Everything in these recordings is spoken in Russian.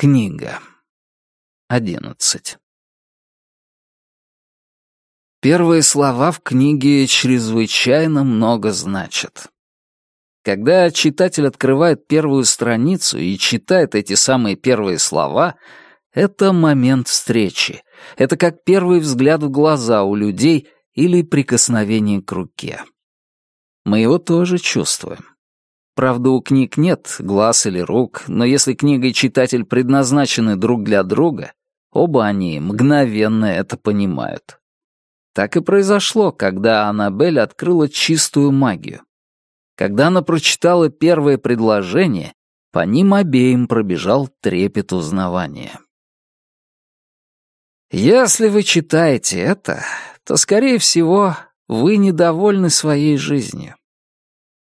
Книга. Одиннадцать. Первые слова в книге чрезвычайно много значат. Когда читатель открывает первую страницу и читает эти самые первые слова, это момент встречи. Это как первый взгляд в глаза у людей или прикосновение к руке. Мы его тоже чувствуем. Правда, у книг нет глаз или рук, но если книга и читатель предназначены друг для друга, оба они мгновенно это понимают. Так и произошло, когда Аннабель открыла чистую магию. Когда она прочитала первое предложение, по ним обеим пробежал трепет узнавания. Если вы читаете это, то, скорее всего, вы недовольны своей жизнью.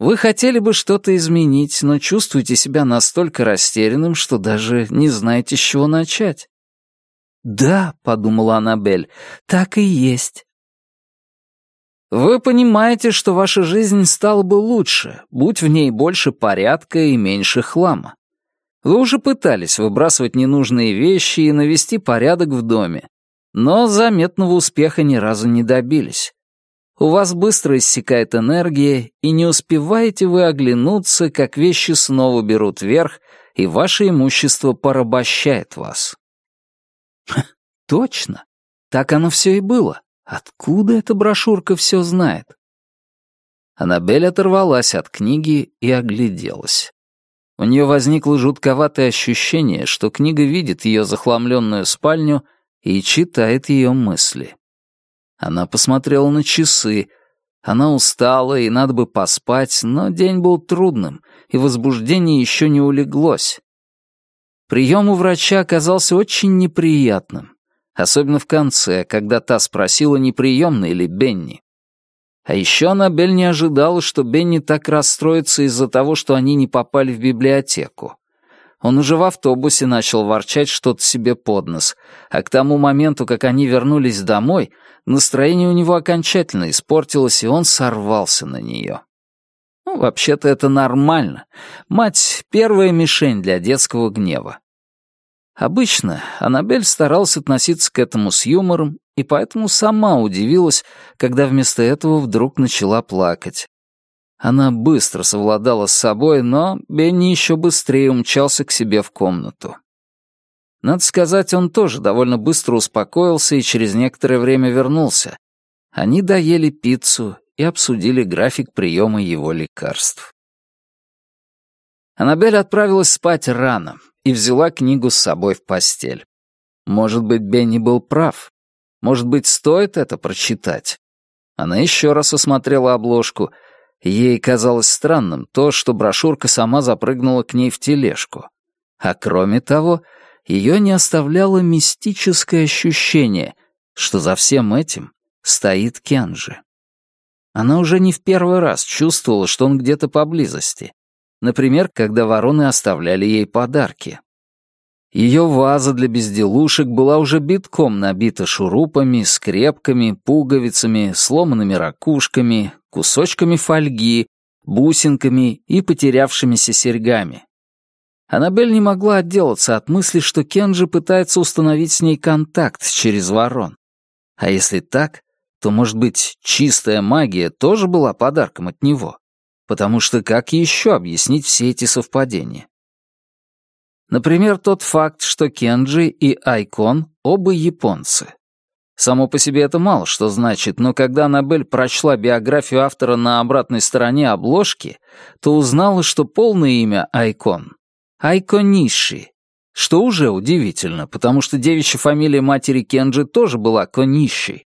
Вы хотели бы что-то изменить, но чувствуете себя настолько растерянным, что даже не знаете, с чего начать. «Да», — подумала Аннабель, — «так и есть». Вы понимаете, что ваша жизнь стала бы лучше, будь в ней больше порядка и меньше хлама. Вы уже пытались выбрасывать ненужные вещи и навести порядок в доме, но заметного успеха ни разу не добились. У вас быстро иссякает энергия, и не успеваете вы оглянуться, как вещи снова берут верх, и ваше имущество порабощает вас. Точно. Так оно все и было. Откуда эта брошюрка все знает? Аннабель оторвалась от книги и огляделась. У нее возникло жутковатое ощущение, что книга видит ее захламленную спальню и читает ее мысли. Она посмотрела на часы. Она устала, и надо бы поспать, но день был трудным, и возбуждение еще не улеглось. Прием у врача оказался очень неприятным, особенно в конце, когда та спросила, не приемный ли Бенни. А еще Аннабель не ожидала, что Бенни так расстроится из-за того, что они не попали в библиотеку. Он уже в автобусе начал ворчать что-то себе под нос, а к тому моменту, как они вернулись домой, настроение у него окончательно испортилось, и он сорвался на нее. Ну, вообще-то это нормально. Мать — первая мишень для детского гнева. Обычно Аннабель старалась относиться к этому с юмором, и поэтому сама удивилась, когда вместо этого вдруг начала плакать. Она быстро совладала с собой, но Бенни еще быстрее умчался к себе в комнату. Надо сказать, он тоже довольно быстро успокоился и через некоторое время вернулся. Они доели пиццу и обсудили график приема его лекарств. Аннабель отправилась спать рано и взяла книгу с собой в постель. Может быть, Бенни был прав. Может быть, стоит это прочитать. Она еще раз осмотрела обложку — Ей казалось странным то, что брошюрка сама запрыгнула к ней в тележку. А кроме того, ее не оставляло мистическое ощущение, что за всем этим стоит Кенджи. Она уже не в первый раз чувствовала, что он где-то поблизости. Например, когда вороны оставляли ей подарки. Ее ваза для безделушек была уже битком набита шурупами, скрепками, пуговицами, сломанными ракушками, кусочками фольги, бусинками и потерявшимися серьгами. Аннабель не могла отделаться от мысли, что Кенджи пытается установить с ней контакт через ворон. А если так, то, может быть, чистая магия тоже была подарком от него? Потому что как еще объяснить все эти совпадения? Например, тот факт, что Кенджи и Айкон оба японцы. Само по себе это мало что значит, но когда Аннабель прочла биографию автора на обратной стороне обложки, то узнала, что полное имя Айкон — Айкониши, что уже удивительно, потому что девичья фамилия матери Кенджи тоже была Кониши,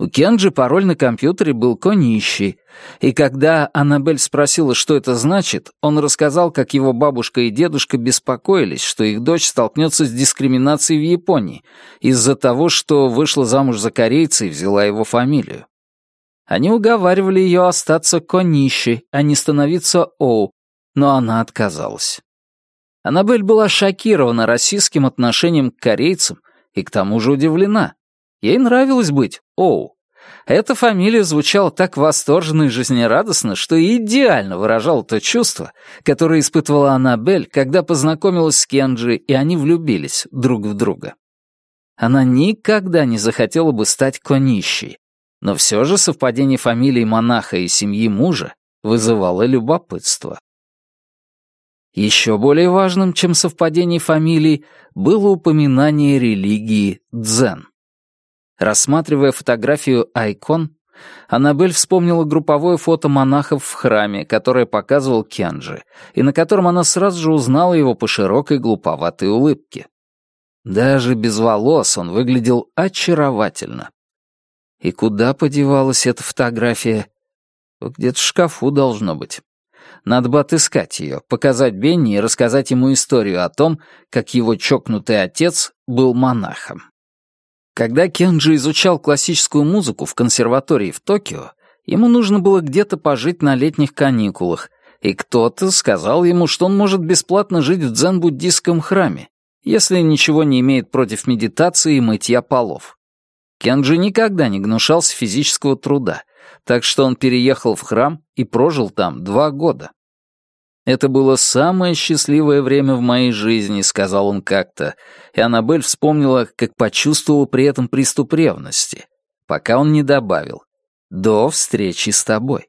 у Кенджи пароль на компьютере был Конищи, и когда Аннабель спросила, что это значит, он рассказал, как его бабушка и дедушка беспокоились, что их дочь столкнется с дискриминацией в Японии из-за того, что вышла замуж за корейца и взяла его фамилию. Они уговаривали ее остаться Конищи, а не становиться Оу, но она отказалась. Аннабель была шокирована российским отношением к корейцам и к тому же удивлена. Ей нравилось быть Оу. Эта фамилия звучала так восторженно и жизнерадостно, что идеально выражала то чувство, которое испытывала Аннабель, когда познакомилась с Кенджи, и они влюбились друг в друга. Она никогда не захотела бы стать конищей, но все же совпадение фамилии монаха и семьи мужа вызывало любопытство. Еще более важным, чем совпадение фамилий, было упоминание религии дзен. Рассматривая фотографию Айкон, Аннабель вспомнила групповое фото монахов в храме, которое показывал Кенджи, и на котором она сразу же узнала его по широкой глуповатой улыбке. Даже без волос он выглядел очаровательно. И куда подевалась эта фотография? Где-то в шкафу должно быть. Надо бы отыскать ее, показать Бенни и рассказать ему историю о том, как его чокнутый отец был монахом. Когда Кенджи изучал классическую музыку в консерватории в Токио, ему нужно было где-то пожить на летних каникулах, и кто-то сказал ему, что он может бесплатно жить в дзен-буддийском храме, если ничего не имеет против медитации и мытья полов. Кенджи никогда не гнушался физического труда, так что он переехал в храм и прожил там два года. «Это было самое счастливое время в моей жизни», — сказал он как-то, и Аннабель вспомнила, как почувствовала при этом приступ ревности, пока он не добавил «до встречи с тобой».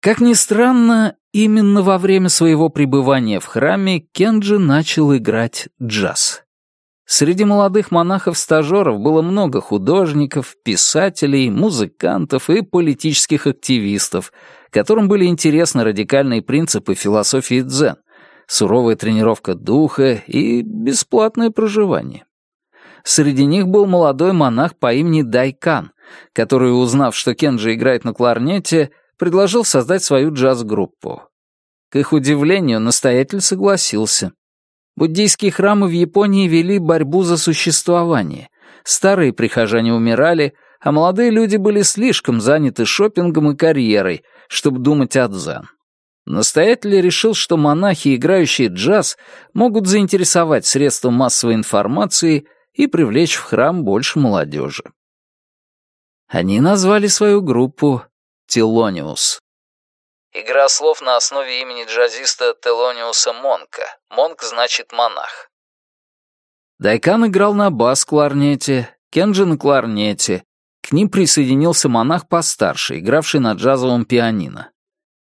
Как ни странно, именно во время своего пребывания в храме Кенджи начал играть джаз. Среди молодых монахов-стажеров было много художников, писателей, музыкантов и политических активистов, которым были интересны радикальные принципы философии дзен, суровая тренировка духа и бесплатное проживание. Среди них был молодой монах по имени Дайкан, который, узнав, что Кенджи играет на кларнете, предложил создать свою джаз-группу. К их удивлению, настоятель согласился. Буддийские храмы в Японии вели борьбу за существование. Старые прихожане умирали, а молодые люди были слишком заняты шопингом и карьерой, чтобы думать о дзен. Настоятель решил, что монахи, играющие джаз, могут заинтересовать средства массовой информации и привлечь в храм больше молодежи. Они назвали свою группу Телониус. Игра слов на основе имени джазиста Телониуса Монка. Монк значит монах. Дайкан играл на бас-кларнете, Кенджи на кларнете. К ним присоединился монах постарше, игравший на джазовом пианино.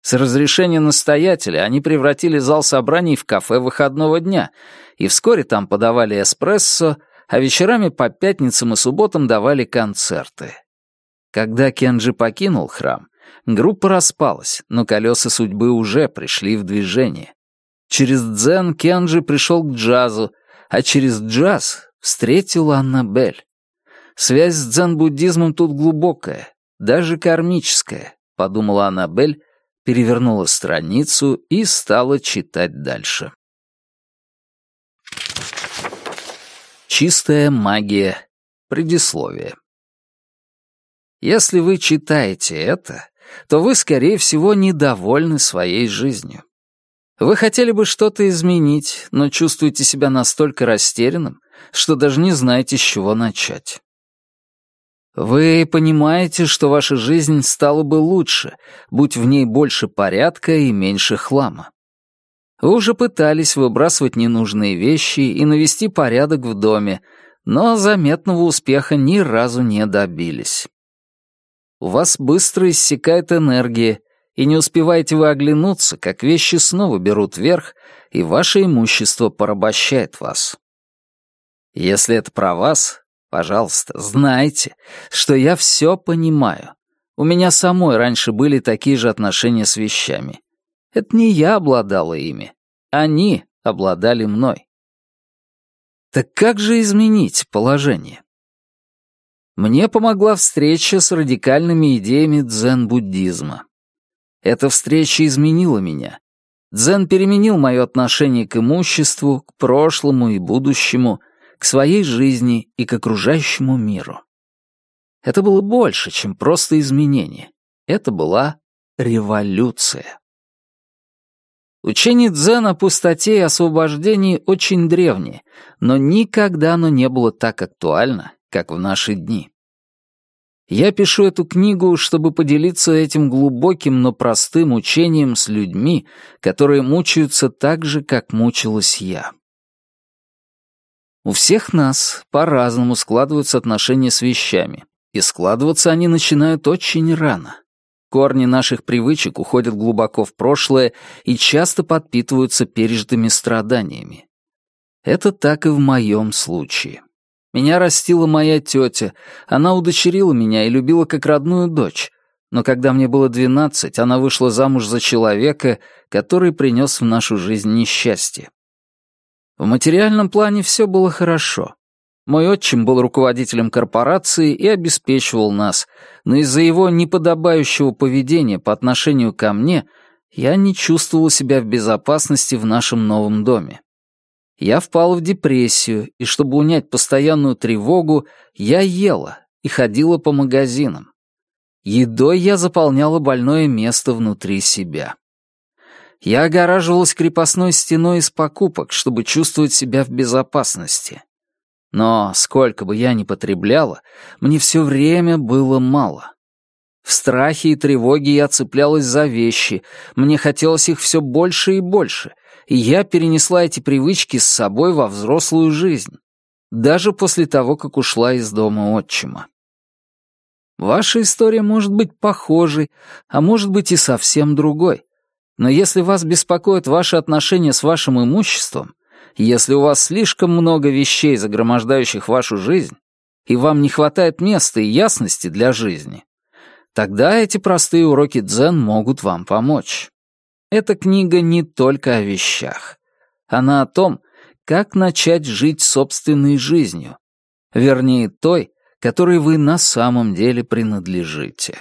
С разрешения настоятеля они превратили зал собраний в кафе выходного дня, и вскоре там подавали эспрессо, а вечерами по пятницам и субботам давали концерты. Когда Кенджи покинул храм, Группа распалась, но колеса судьбы уже пришли в движение. Через дзен Кенджи пришел к джазу, а через джаз встретил Аннабель. Связь с дзен-буддизмом тут глубокая, даже кармическая, подумала Аннабель, перевернула страницу и стала читать дальше. Чистая магия. Предисловие. Если вы читаете это, то вы, скорее всего, недовольны своей жизнью. Вы хотели бы что-то изменить, но чувствуете себя настолько растерянным, что даже не знаете, с чего начать. Вы понимаете, что ваша жизнь стала бы лучше, будь в ней больше порядка и меньше хлама. Вы уже пытались выбрасывать ненужные вещи и навести порядок в доме, но заметного успеха ни разу не добились. У вас быстро иссякает энергия, и не успеваете вы оглянуться, как вещи снова берут верх, и ваше имущество порабощает вас. Если это про вас, пожалуйста, знайте, что я все понимаю. У меня самой раньше были такие же отношения с вещами. Это не я обладала ими, они обладали мной. Так как же изменить положение? Мне помогла встреча с радикальными идеями дзен-буддизма. Эта встреча изменила меня. Дзен переменил мое отношение к имуществу, к прошлому и будущему, к своей жизни и к окружающему миру. Это было больше, чем просто изменение. Это была революция. Учение дзен о пустоте и освобождении очень древнее, но никогда оно не было так актуально, как в наши дни. Я пишу эту книгу, чтобы поделиться этим глубоким, но простым учением с людьми, которые мучаются так же, как мучилась я. У всех нас по-разному складываются отношения с вещами, и складываться они начинают очень рано. Корни наших привычек уходят глубоко в прошлое и часто подпитываются пережитыми страданиями. Это так и в моем случае. Меня растила моя тетя, она удочерила меня и любила как родную дочь, но когда мне было двенадцать, она вышла замуж за человека, который принес в нашу жизнь несчастье. В материальном плане все было хорошо. Мой отчим был руководителем корпорации и обеспечивал нас, но из-за его неподобающего поведения по отношению ко мне я не чувствовал себя в безопасности в нашем новом доме. Я впала в депрессию, и чтобы унять постоянную тревогу, я ела и ходила по магазинам. Едой я заполняла больное место внутри себя. Я огораживалась крепостной стеной из покупок, чтобы чувствовать себя в безопасности. Но сколько бы я ни потребляла, мне все время было мало. В страхе и тревоге я цеплялась за вещи, мне хотелось их все больше и больше, и я перенесла эти привычки с собой во взрослую жизнь, даже после того, как ушла из дома отчима. Ваша история может быть похожей, а может быть и совсем другой. Но если вас беспокоят ваши отношения с вашим имуществом, если у вас слишком много вещей, загромождающих вашу жизнь, и вам не хватает места и ясности для жизни, тогда эти простые уроки дзен могут вам помочь. Эта книга не только о вещах. Она о том, как начать жить собственной жизнью, вернее той, которой вы на самом деле принадлежите.